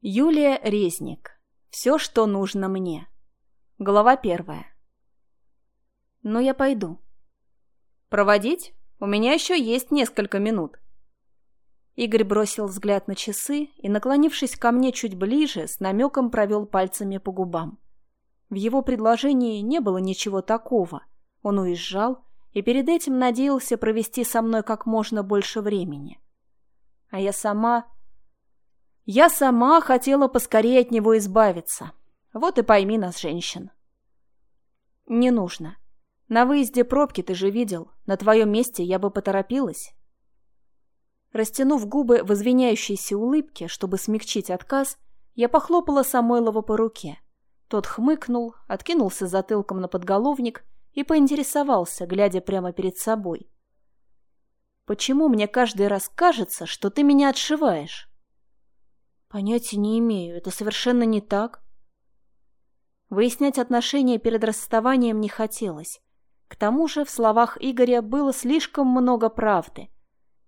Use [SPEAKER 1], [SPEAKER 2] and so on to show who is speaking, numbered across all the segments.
[SPEAKER 1] Юлия Резник. Все, что нужно мне. Глава первая. Ну, я пойду. Проводить? У меня еще есть несколько минут. Игорь бросил взгляд на часы и, наклонившись ко мне чуть ближе, с намеком провел пальцами по губам. В его предложении не было ничего такого. Он уезжал и перед этим надеялся провести со мной как можно больше времени. А я сама я сама хотела поскорее от него избавиться. Вот и пойми нас, женщин. Не нужно. На выезде пробки ты же видел. На твоем месте я бы поторопилась. Растянув губы в извиняющейся улыбке, чтобы смягчить отказ, я похлопала Самойлова по руке. Тот хмыкнул, откинулся затылком на подголовник и поинтересовался, глядя прямо перед собой. «Почему мне каждый раз кажется, что ты меня отшиваешь?» Понятия не имею, это совершенно не так. Выяснять отношения перед расставанием не хотелось. К тому же в словах Игоря было слишком много правды.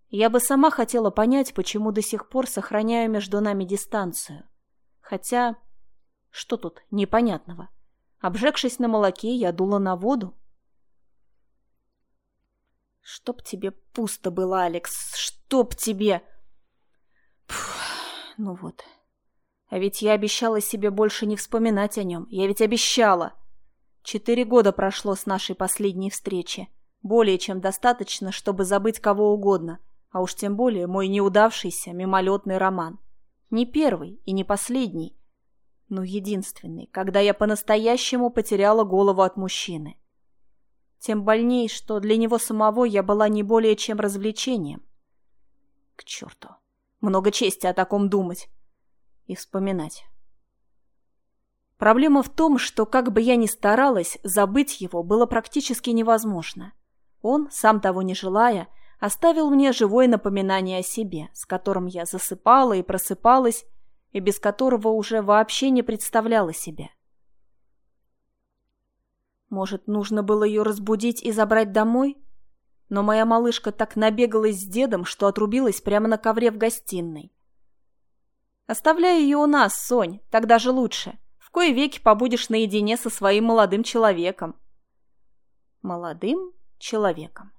[SPEAKER 1] Я бы сама хотела понять, почему до сих пор сохраняю между нами дистанцию. Хотя, что тут непонятного? Обжегшись на молоке, я дула на воду. Чтоб тебе пусто было, Алекс, чтоб тебе... Фух. Ну вот. А ведь я обещала себе больше не вспоминать о нем. Я ведь обещала. Четыре года прошло с нашей последней встречи. Более чем достаточно, чтобы забыть кого угодно. А уж тем более мой неудавшийся мимолетный роман. Не первый и не последний, но единственный, когда я по-настоящему потеряла голову от мужчины. Тем больней, что для него самого я была не более чем развлечением. К черту. Много чести о таком думать и вспоминать. Проблема в том, что как бы я ни старалась, забыть его было практически невозможно. Он, сам того не желая, оставил мне живое напоминание о себе, с которым я засыпала и просыпалась, и без которого уже вообще не представляла себя. Может, нужно было ее разбудить и забрать домой? Но моя малышка так набегалась с дедом, что отрубилась прямо на ковре в гостиной. «Оставляй ее у нас, Сонь, так даже лучше. В кое веки побудешь наедине со своим молодым человеком». «Молодым человеком».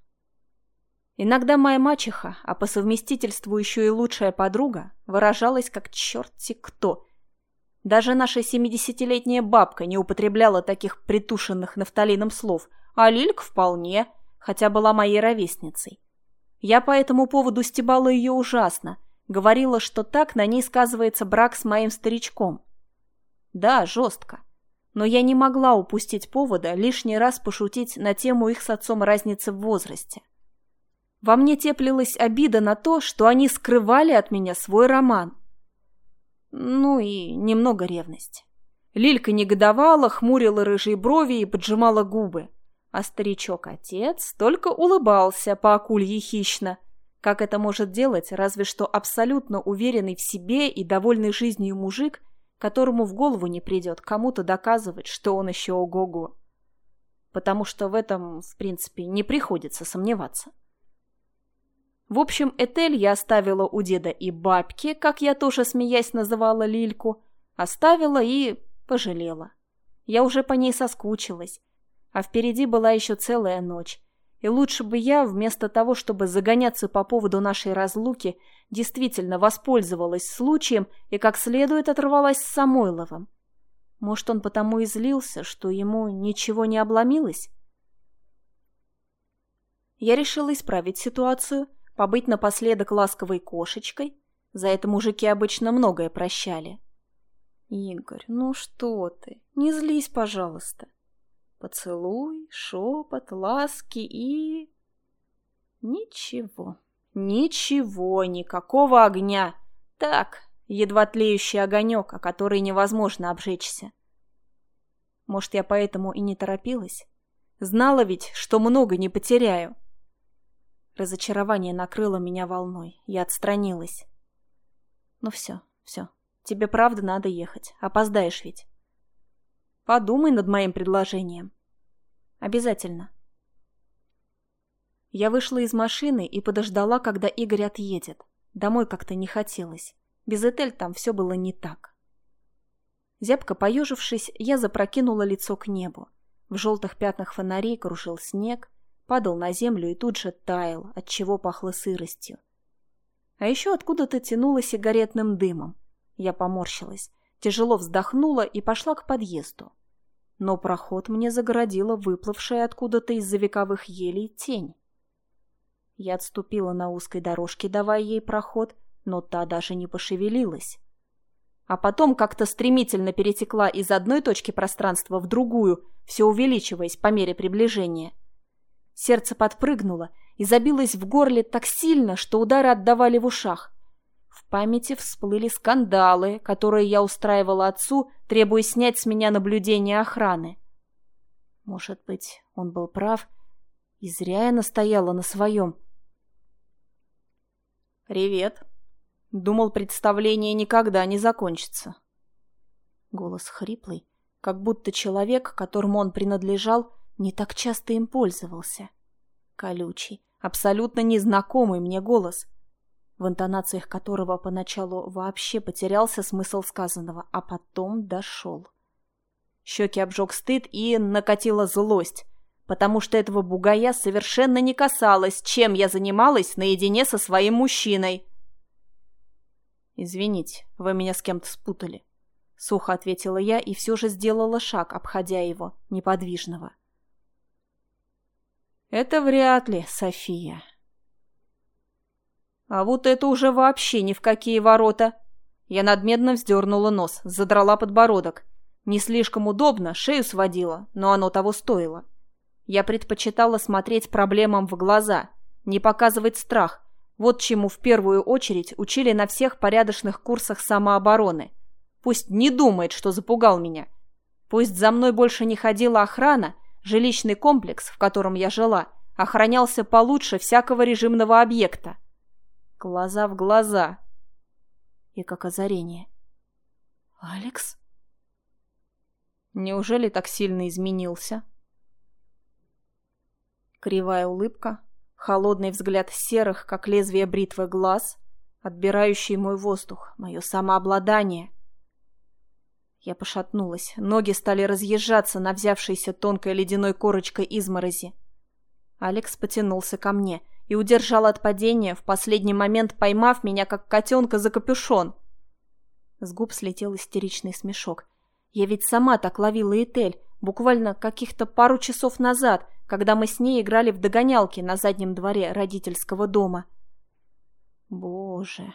[SPEAKER 1] Иногда моя мачеха, а по совместительству еще и лучшая подруга, выражалась как черти кто. Даже наша семидесятилетняя бабка не употребляла таких притушенных нафталином слов, а Лильк вполне – хотя была моей ровесницей. Я по этому поводу стебала ее ужасно, говорила, что так на ней сказывается брак с моим старичком. Да, жестко. Но я не могла упустить повода лишний раз пошутить на тему их с отцом разницы в возрасте. Во мне теплилась обида на то, что они скрывали от меня свой роман. Ну и немного ревность. Лилька негодовала, хмурила рыжие брови и поджимала губы. А старичок-отец только улыбался по акулье хищно. Как это может делать разве что абсолютно уверенный в себе и довольный жизнью мужик, которому в голову не придет кому-то доказывать, что он еще ого-го. Потому что в этом, в принципе, не приходится сомневаться. В общем, Этель я оставила у деда и бабки, как я тоже, смеясь, называла Лильку, оставила и пожалела. Я уже по ней соскучилась, а впереди была еще целая ночь. И лучше бы я, вместо того, чтобы загоняться по поводу нашей разлуки, действительно воспользовалась случаем и как следует оторвалась с Самойловым. Может, он потому и злился, что ему ничего не обломилось? Я решила исправить ситуацию, побыть напоследок ласковой кошечкой. За это мужики обычно многое прощали. «Игорь, ну что ты? Не злись, пожалуйста. Поцелуй, шепот, ласки и... Ничего, ничего, никакого огня. Так, едва тлеющий огонек, о который невозможно обжечься. Может, я поэтому и не торопилась? Знала ведь, что много не потеряю. Разочарование накрыло меня волной. Я отстранилась. Ну все, все. Тебе правда надо ехать. Опоздаешь ведь. Подумай над моим предложением. Обязательно. Я вышла из машины и подождала, когда Игорь отъедет. Домой как-то не хотелось. Без Этель там все было не так. Зябко поежившись, я запрокинула лицо к небу. В желтых пятнах фонарей кружил снег, падал на землю и тут же таял, от чего пахло сыростью. А еще откуда-то тянуло сигаретным дымом. Я поморщилась, тяжело вздохнула и пошла к подъезду. Но проход мне загородила выплывшая откуда-то из-за вековых елей тень. Я отступила на узкой дорожке, давая ей проход, но та даже не пошевелилась. А потом как-то стремительно перетекла из одной точки пространства в другую, все увеличиваясь по мере приближения. Сердце подпрыгнуло и забилось в горле так сильно, что удары отдавали в ушах. В памяти всплыли скандалы, которые я устраивала отцу, требуя снять с меня наблюдение охраны. Может быть, он был прав, и зря я настояла на своем. «Привет», Думал, представление никогда не закончится. Голос хриплый, как будто человек, которому он принадлежал, не так часто им пользовался. Колючий, абсолютно незнакомый мне голос, в интонациях которого поначалу вообще потерялся смысл сказанного, а потом дошел. Щеки обжег стыд и накатила злость, потому что этого бугая совершенно не касалось, чем я занималась наедине со своим мужчиной. «Извините, вы меня с кем-то спутали», — сухо ответила я и все же сделала шаг, обходя его, неподвижного. «Это вряд ли, София». «А вот это уже вообще ни в какие ворота!» Я надменно вздернула нос, задрала подбородок. Не слишком удобно, шею сводила, но оно того стоило. Я предпочитала смотреть проблемам в глаза, не показывать страх, вот чему в первую очередь учили на всех порядочных курсах самообороны. Пусть не думает, что запугал меня. Пусть за мной больше не ходила охрана, жилищный комплекс, в котором я жила, охранялся получше всякого режимного объекта. Глаза в глаза. И как озарение. «Алекс?» Неужели так сильно изменился? Кривая улыбка, Холодный взгляд серых, как лезвие бритвы глаз, отбирающий мой воздух, мое самообладание. Я пошатнулась, ноги стали разъезжаться на взявшейся тонкой ледяной корочкой изморози. Алекс потянулся ко мне и удержал от падения, в последний момент поймав меня, как котенка за капюшон. С губ слетел истеричный смешок. Я ведь сама так ловила Этель, буквально каких-то пару часов назад, когда мы с ней играли в догонялки на заднем дворе родительского дома. Боже.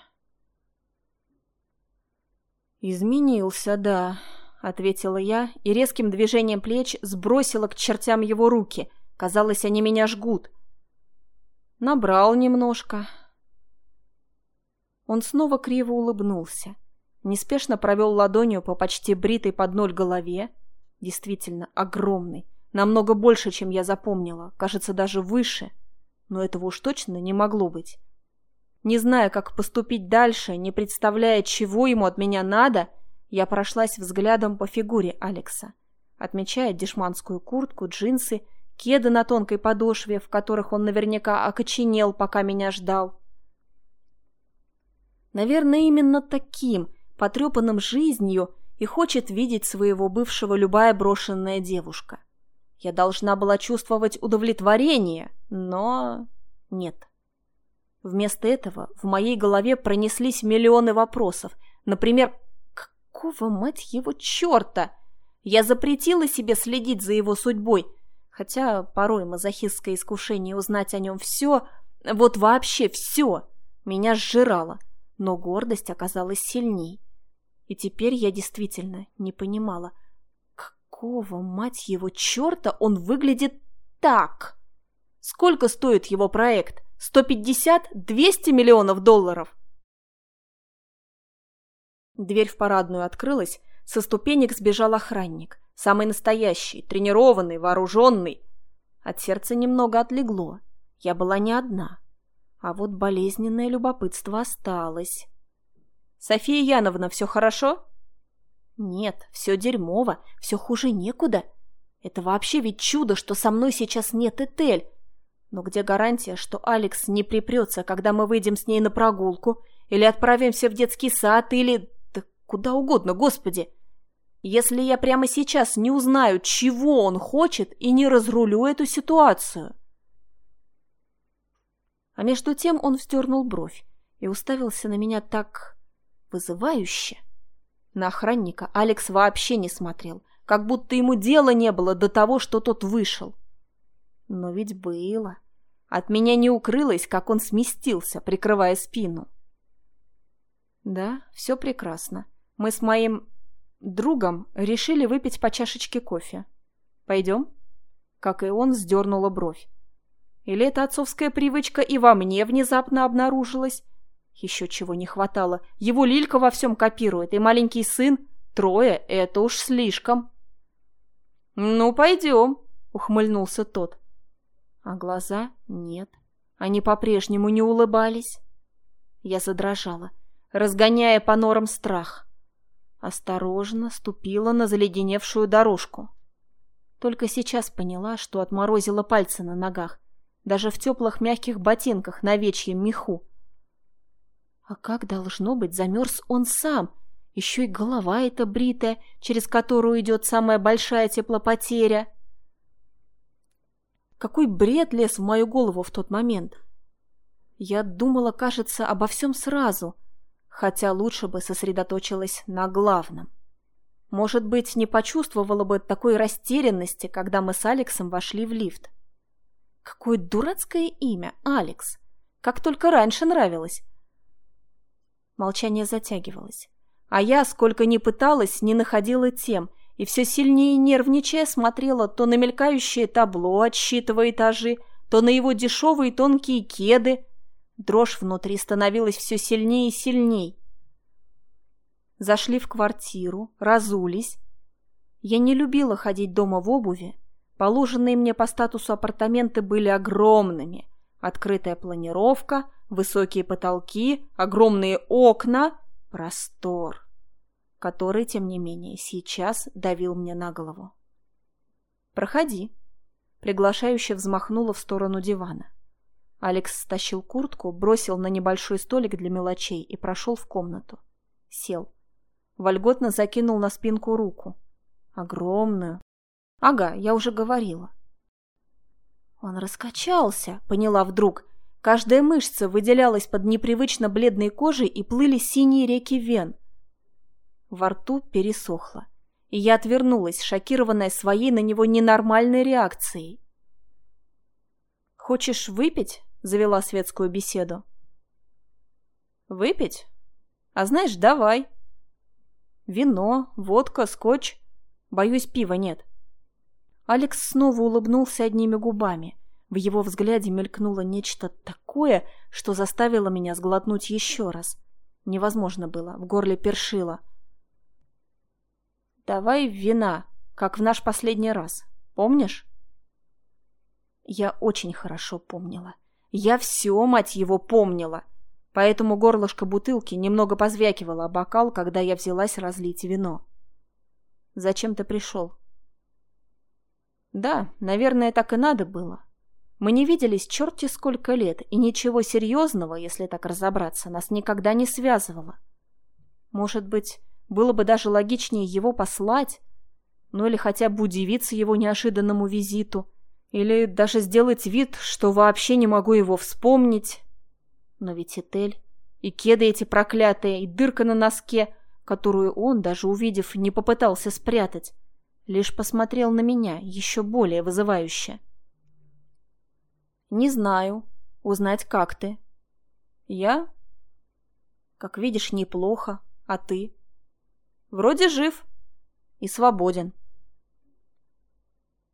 [SPEAKER 1] Изменился, да, ответила я и резким движением плеч сбросила к чертям его руки. Казалось, они меня жгут. Набрал немножко. Он снова криво улыбнулся. Неспешно провел ладонью по почти бритой под ноль голове. Действительно огромный Намного больше, чем я запомнила, кажется, даже выше. Но этого уж точно не могло быть. Не зная, как поступить дальше, не представляя, чего ему от меня надо, я прошлась взглядом по фигуре Алекса, отмечая дешманскую куртку, джинсы, кеды на тонкой подошве, в которых он наверняка окоченел, пока меня ждал. Наверное, именно таким, потрепанным жизнью, и хочет видеть своего бывшего любая брошенная девушка. Я должна была чувствовать удовлетворение, но... нет. Вместо этого в моей голове пронеслись миллионы вопросов. Например, какого, мать его, черта? Я запретила себе следить за его судьбой, хотя порой мазохистское искушение узнать о нем все, вот вообще все, меня сжирало, но гордость оказалась сильней. И теперь я действительно не понимала – какого, мать его, черта он выглядит так? Сколько стоит его проект? 150? 200 миллионов долларов? Дверь в парадную открылась, со ступенек сбежал охранник. Самый настоящий, тренированный, вооруженный. От сердца немного отлегло. Я была не одна. А вот болезненное любопытство осталось. «София Яновна, все хорошо?» Нет, все дерьмово, все хуже некуда. Это вообще ведь чудо, что со мной сейчас нет Этель. Но где гарантия, что Алекс не припрется, когда мы выйдем с ней на прогулку, или отправимся в детский сад, или... Да куда угодно, господи! Если я прямо сейчас не узнаю, чего он хочет, и не разрулю эту ситуацию. А между тем он вздернул бровь и уставился на меня так вызывающе. На охранника Алекс вообще не смотрел, как будто ему дела не было до того, что тот вышел. Но ведь было. От меня не укрылось, как он сместился, прикрывая спину. Да, все прекрасно. Мы с моим другом решили выпить по чашечке кофе. Пойдем? Как и он, сдернула бровь. Или эта отцовская привычка и во мне внезапно обнаружилась? Еще чего не хватало. Его Лилька во всем копирует, и маленький сын. Трое — это уж слишком. «Ну, пойдем», — ухмыльнулся тот. А глаза нет. Они по-прежнему не улыбались. Я задрожала, разгоняя по норам страх. Осторожно ступила на заледеневшую дорожку. Только сейчас поняла, что отморозила пальцы на ногах, даже в теплых мягких ботинках на вечьем меху. А как должно быть, замерз он сам. Еще и голова эта бритая, через которую идет самая большая теплопотеря. Какой бред лез в мою голову в тот момент. Я думала, кажется, обо всем сразу, хотя лучше бы сосредоточилась на главном. Может быть, не почувствовала бы такой растерянности, когда мы с Алексом вошли в лифт. Какое дурацкое имя, Алекс. Как только раньше нравилось. Молчание затягивалось. А я, сколько ни пыталась, не находила тем, и все сильнее нервничая смотрела то на мелькающее табло, отсчитывая этажи, то на его дешевые тонкие кеды. Дрожь внутри становилась все сильнее и сильней. Зашли в квартиру, разулись. Я не любила ходить дома в обуви. Положенные мне по статусу апартаменты были огромными. Открытая планировка, высокие потолки, огромные окна, простор, который, тем не менее, сейчас давил мне на голову. «Проходи», — приглашающе взмахнула в сторону дивана. Алекс стащил куртку, бросил на небольшой столик для мелочей и прошел в комнату. Сел. Вольготно закинул на спинку руку. Огромную. Ага, я уже говорила. Он раскачался, поняла вдруг, Каждая мышца выделялась под непривычно бледной кожей и плыли синие реки вен. Во рту пересохло, и я отвернулась, шокированная своей на него ненормальной реакцией. «Хочешь выпить?» — завела светскую беседу. «Выпить? А знаешь, давай. Вино, водка, скотч. Боюсь, пива нет». Алекс снова улыбнулся одними губами — в его взгляде мелькнуло нечто такое, что заставило меня сглотнуть еще раз. Невозможно было, в горле першило. «Давай вина, как в наш последний раз. Помнишь?» Я очень хорошо помнила. Я все, мать его, помнила. Поэтому горлышко бутылки немного позвякивало о бокал, когда я взялась разлить вино. «Зачем ты пришел?» «Да, наверное, так и надо было. Мы не виделись черти сколько лет, и ничего серьезного, если так разобраться, нас никогда не связывало. Может быть, было бы даже логичнее его послать, ну или хотя бы удивиться его неожиданному визиту, или даже сделать вид, что вообще не могу его вспомнить. Но ведь Этель, и кеды эти проклятые, и дырка на носке, которую он, даже увидев, не попытался спрятать, лишь посмотрел на меня еще более вызывающе. «Не знаю. Узнать, как ты». «Я?» «Как видишь, неплохо. А ты?» «Вроде жив. И свободен».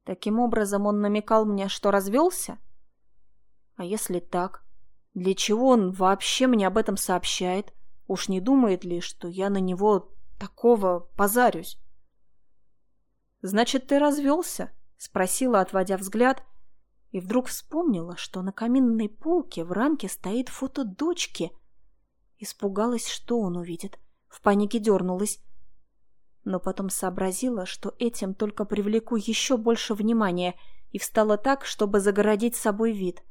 [SPEAKER 1] Таким образом он намекал мне, что развелся? А если так? Для чего он вообще мне об этом сообщает? Уж не думает ли, что я на него такого позарюсь? «Значит, ты развелся?» — спросила, отводя взгляд, и вдруг вспомнила, что на каминной полке в рамке стоит фото дочки. Испугалась, что он увидит. В панике дернулась. Но потом сообразила, что этим только привлеку еще больше внимания, и встала так, чтобы загородить собой вид.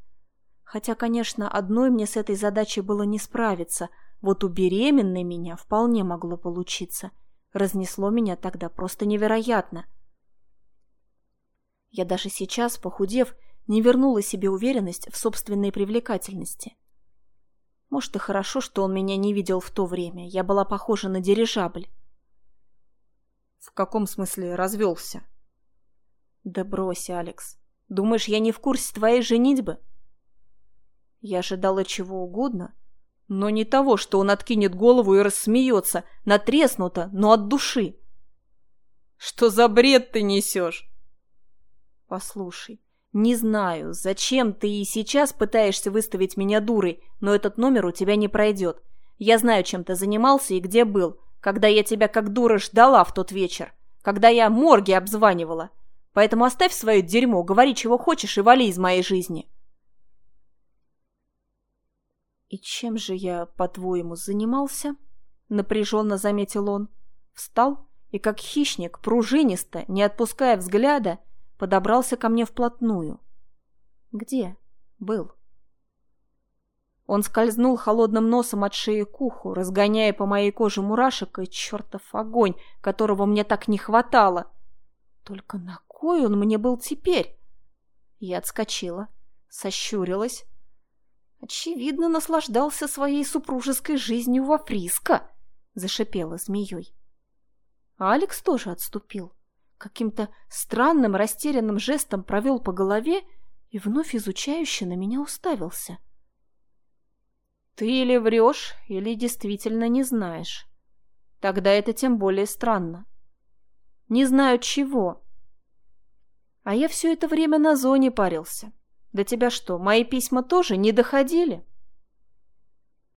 [SPEAKER 1] Хотя, конечно, одной мне с этой задачей было не справиться, вот у беременной меня вполне могло получиться. Разнесло меня тогда просто невероятно. Я даже сейчас, похудев, не вернула себе уверенность в собственной привлекательности. Может, и хорошо, что он меня не видел в то время. Я была похожа на дирижабль.
[SPEAKER 2] В каком смысле развелся?
[SPEAKER 1] Да брось, Алекс. Думаешь, я не в курсе твоей женитьбы? Я ожидала чего угодно, но не того, что он откинет голову и рассмеется, натреснуто, но от души.
[SPEAKER 2] Что за бред ты несешь?
[SPEAKER 1] Послушай, не знаю, зачем ты и сейчас пытаешься выставить меня дурой, но этот номер у тебя не пройдет. Я знаю, чем ты занимался и где был, когда я тебя как дура ждала в тот вечер, когда я морги обзванивала. Поэтому оставь свое дерьмо, говори, чего хочешь, и вали из моей жизни. «И чем же я, по-твоему, занимался?» — напряженно заметил он. Встал и, как хищник, пружинисто, не отпуская взгляда, подобрался ко мне вплотную. «Где?» «Был». Он скользнул холодным носом от шеи к уху, разгоняя по моей коже мурашек и чертов огонь, которого мне так не хватало. Только на кой он мне был теперь? Я отскочила, сощурилась, Очевидно, наслаждался своей супружеской жизнью во Фриско, зашипела змеей. Алекс тоже отступил. Каким-то странным растерянным жестом провел по голове и вновь изучающе на меня уставился. Ты или врешь, или действительно не знаешь. Тогда это тем более странно. Не знаю чего. А я все это время на зоне парился. До тебя что, мои письма тоже не доходили?